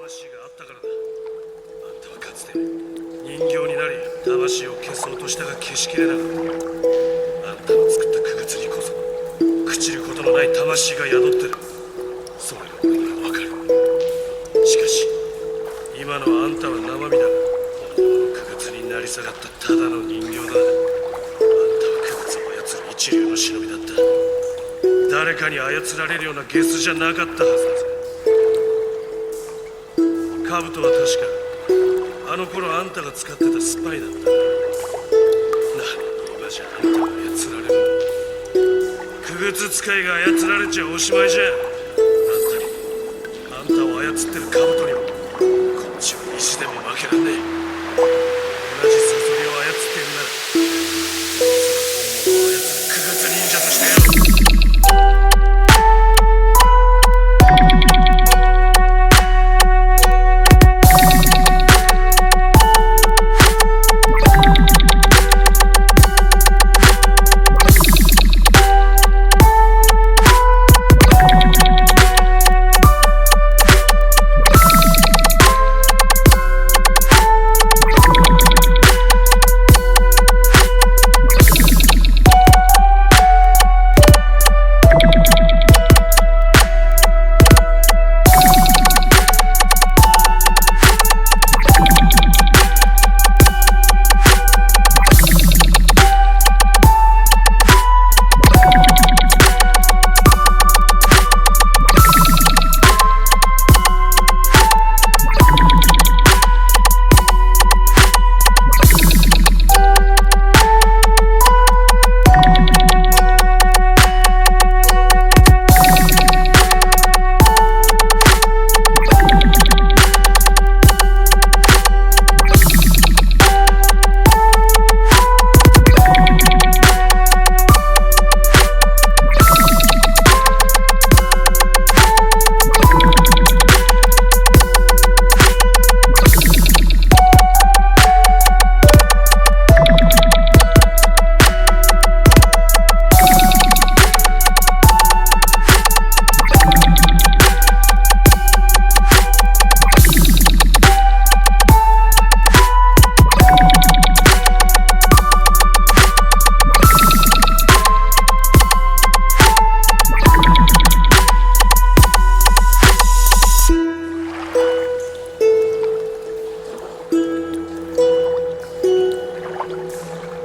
魂があったからだ。あんたはかつて人形になり魂を消そうとしたが消しきれなかった。あんたの作った傀儡にこそ朽ちることのない魂が宿ってる。それが俺にはわかる。しかし今のあんたは生身だ。本物の傀儡になり下がったただの人形だ。あんたは傀儡を操る一流の忍びだった。誰かに操られるようなゲスじゃなかったはずだカブトは確か。あの頃あんたが使ってたスパイだった。なのに今じゃ。あんたが操られる。傀儡使いが操られちゃおしまいじゃ。あんたに。あんたを操ってるカブトにもこっちは意地でも負けらんねえ。同じサソリを操ってるなら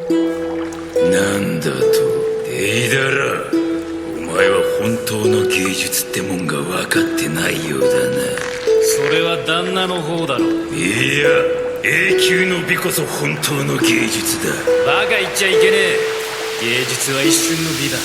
なんだとデイダラお前は本当の芸術ってもんが分かってないようだな。それは旦那の方だろいや永久の美こそ本当の芸術だ。バカ言っちゃいけねえ。芸術は一瞬の美だ